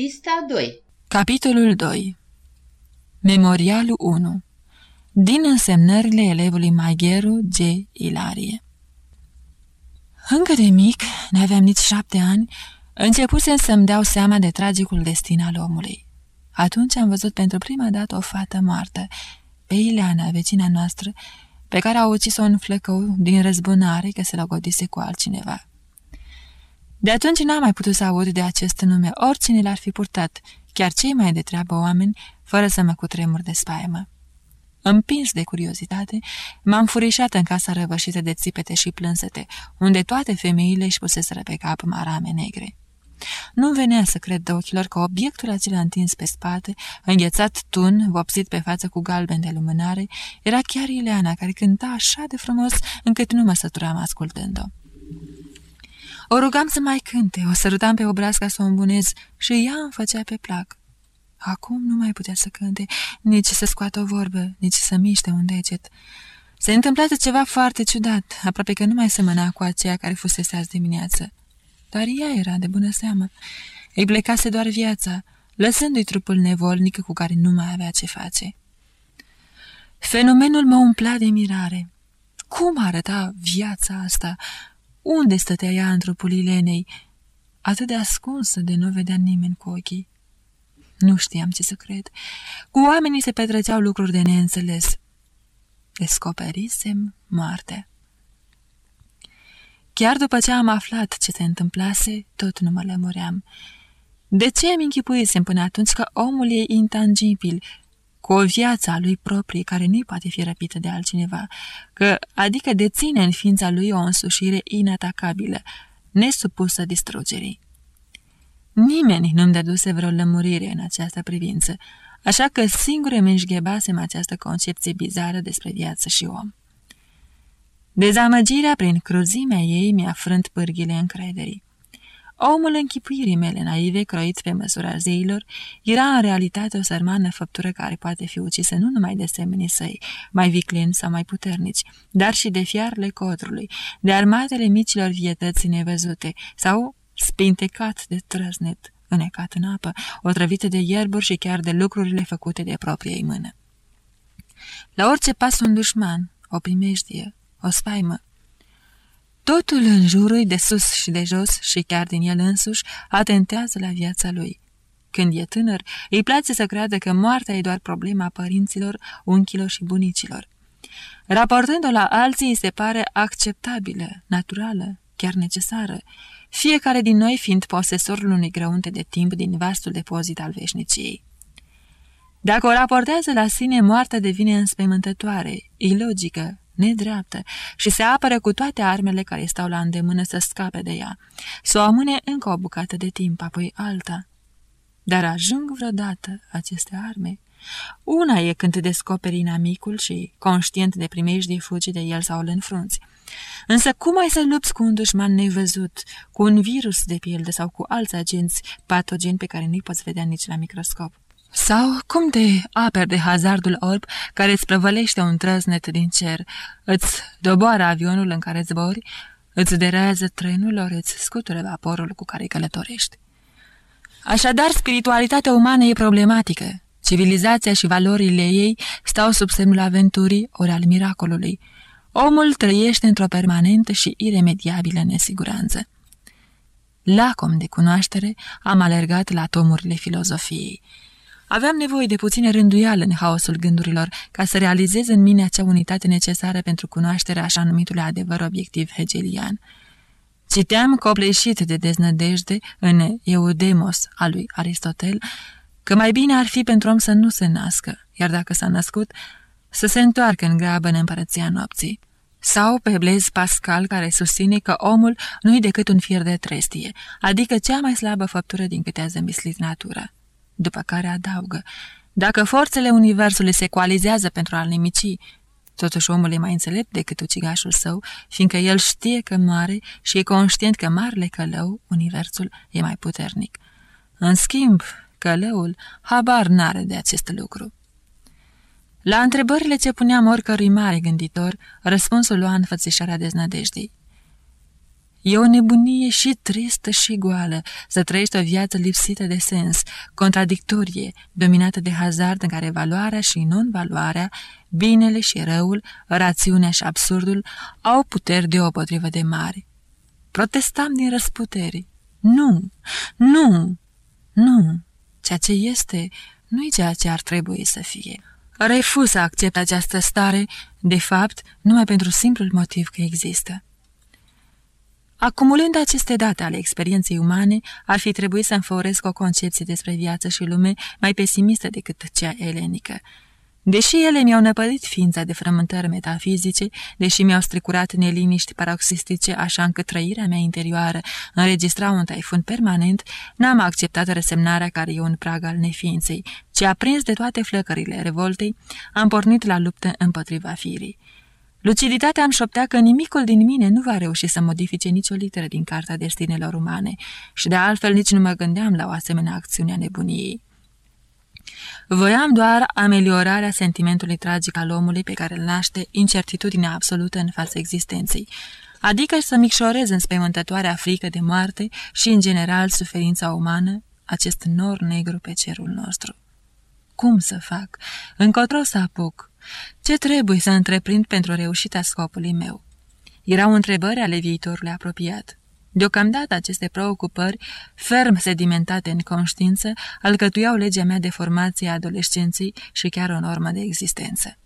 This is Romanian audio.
Pista 2 Capitolul 2 Memorialul 1 Din însemnările elevului Magheru G. Ilarie Încă de mic, n-aveam nici șapte ani, începusem să-mi dau seama de tragicul destin al omului. Atunci am văzut pentru prima dată o fată moartă, pe Ileana, vecina noastră, pe care a ucis-o în flăcău din răzbunare că se logodise cu altcineva. De atunci n-am mai putut să aud de acest nume, oricine l-ar fi purtat, chiar cei mai de treabă oameni, fără să mă cutremur de spaimă. Împins de curiozitate, m-am furișat în casa răvășită de țipete și plânsete, unde toate femeile își puseseră pe cap marame negre. Nu venea să cred de ochilor că obiectul acela întins pe spate, înghețat tun, vopsit pe față cu galben de lumânare, era chiar Ileana, care cânta așa de frumos încât nu mă săturam ascultând-o. O rugam să mai cânte, o sărutam pe obraz ca să o îmbunez și ea îmi făcea pe plac. Acum nu mai putea să cânte, nici să scoată o vorbă, nici să miște un deget. Se întâmplase ceva foarte ciudat, aproape că nu mai semăna cu aceea care fusese azi dimineață. Dar ea era de bună seamă. Îi plecase doar viața, lăsându-i trupul nevolnic cu care nu mai avea ce face. Fenomenul mă umpla de mirare. Cum arăta viața asta? Unde stătea ea în trupul Ilenei? Atât de ascunsă de nu vedea nimeni cu ochii. Nu știam ce să cred. Cu oamenii se petreceau lucruri de neînțeles. Descoperisem moartea. Chiar după ce am aflat ce se întâmplase, tot nu mă lămuream. De ce îmi închipuisem până atunci că omul e intangibil, cu o viață a lui proprie care nu-i poate fi răpită de altcineva, că adică deține în ființa lui o însușire inatacabilă, nesupusă distrugerii. Nimeni nu-mi dăduse vreo lămurire în această privință, așa că singur îmi înșghebasem această concepție bizară despre viață și om. Dezamăgirea prin cruzimea ei mi-a frânt pârghile încrederii. Omul închipuirii mele naive, croit pe măsura zeilor, era în realitate o sărmană făptură care poate fi ucisă nu numai de semenii săi, mai vicleni sau mai puternici, dar și de fiarele codrului, de armatele micilor vietăți nevăzute sau spintecat de trăznet, înecat în apă, otrăvită de ierburi și chiar de lucrurile făcute de propriei mână. La orice pas un dușman, o primejdie, o spaimă, Totul în jurul, de sus și de jos și chiar din el însuși, atentează la viața lui. Când e tânăr, îi place să creadă că moartea e doar problema părinților, unchilor și bunicilor. Raportând-o la alții, îi se pare acceptabilă, naturală, chiar necesară, fiecare din noi fiind posesorul unui grăunte de timp din vastul depozit al veșniciei. Dacă o raportează la sine, moartea devine înspăimântătoare, ilogică, nedreaptă și se apără cu toate armele care stau la îndemână să scape de ea, să o amâne încă o bucată de timp, apoi alta. Dar ajung vreodată aceste arme? Una e când descoperi inamicul și, conștient de primejdii, fugi de el sau îl înfrunți. Însă cum ai să lupți cu un dușman nevăzut, cu un virus de pildă sau cu alți agenți patogeni pe care nu-i poți vedea nici la microscop? Sau cum te aperi de hazardul orb care îți prăvălește un trăznet din cer, îți doboară avionul în care zbori, îți derează trenul, ori îți scutură vaporul cu care călătorești. Așadar, spiritualitatea umană e problematică. Civilizația și valorile ei stau sub semnul aventurii ori al miracolului. Omul trăiește într-o permanentă și iremediabilă nesiguranță. Lacom de cunoaștere am alergat la tomurile filozofiei. Aveam nevoie de puține rânduială în haosul gândurilor ca să realizez în mine acea unitate necesară pentru cunoașterea așa numitului adevăr obiectiv hegelian. Citeam copleșit de deznădejde în Eudemos al lui Aristotel că mai bine ar fi pentru om să nu se nască, iar dacă s-a născut, să se întoarcă în grabă în împărăția nopții. Sau pe Blaise Pascal, care susține că omul nu-i decât un fier de trestie, adică cea mai slabă făptură din câte a zămislit natura după care adaugă, dacă forțele universului se coalizează pentru a-l nimici, totuși omul e mai înțelept decât ucigașul său, fiindcă el știe că moare și e conștient că marele călău, universul, e mai puternic. În schimb, călăul habar n-are de acest lucru. La întrebările ce puneam oricărui mare gânditor, răspunsul lua înfățișarea deznădejdei. E o nebunie și tristă și goală să trăiești o viață lipsită de sens, contradictorie, dominată de hazard în care valoarea și non-valoarea, binele și răul, rațiunea și absurdul au puteri deopotrivă de mare. Protestam din răsputeri. Nu, nu, nu, ceea ce este nu e ceea ce ar trebui să fie. Refuz să accept această stare, de fapt, numai pentru simplul motiv că există. Acumulând aceste date ale experienței umane, ar fi trebuit să înfăuresc o concepție despre viață și lume mai pesimistă decât cea elenică. Deși ele mi-au năpădit ființa de frământări metafizice, deși mi-au stricurat neliniști paroxistice așa încât trăirea mea interioară înregistra un taifun permanent, n-am acceptat resemnarea care e un prag al neființei, ci aprins de toate flăcările revoltei, am pornit la luptă împotriva firii. Luciditatea îmi șoptea că nimicul din mine nu va reuși să modifice nicio literă din Carta Destinelor Umane și de altfel nici nu mă gândeam la o asemenea acțiune a nebuniei. Voiam doar ameliorarea sentimentului tragic al omului pe care îl naște incertitudinea absolută în fața existenței, adică să micșorez înspăimântătoarea frică de moarte și, în general, suferința umană, acest nor negru pe cerul nostru. Cum să fac? Încotro să apuc? Ce trebuie să întreprind pentru reușita scopului meu? Erau întrebări ale viitorului apropiat. Deocamdată aceste preocupări, ferm sedimentate în conștiință, alcătuiau legea mea de formație a adolescenței și chiar o normă de existență.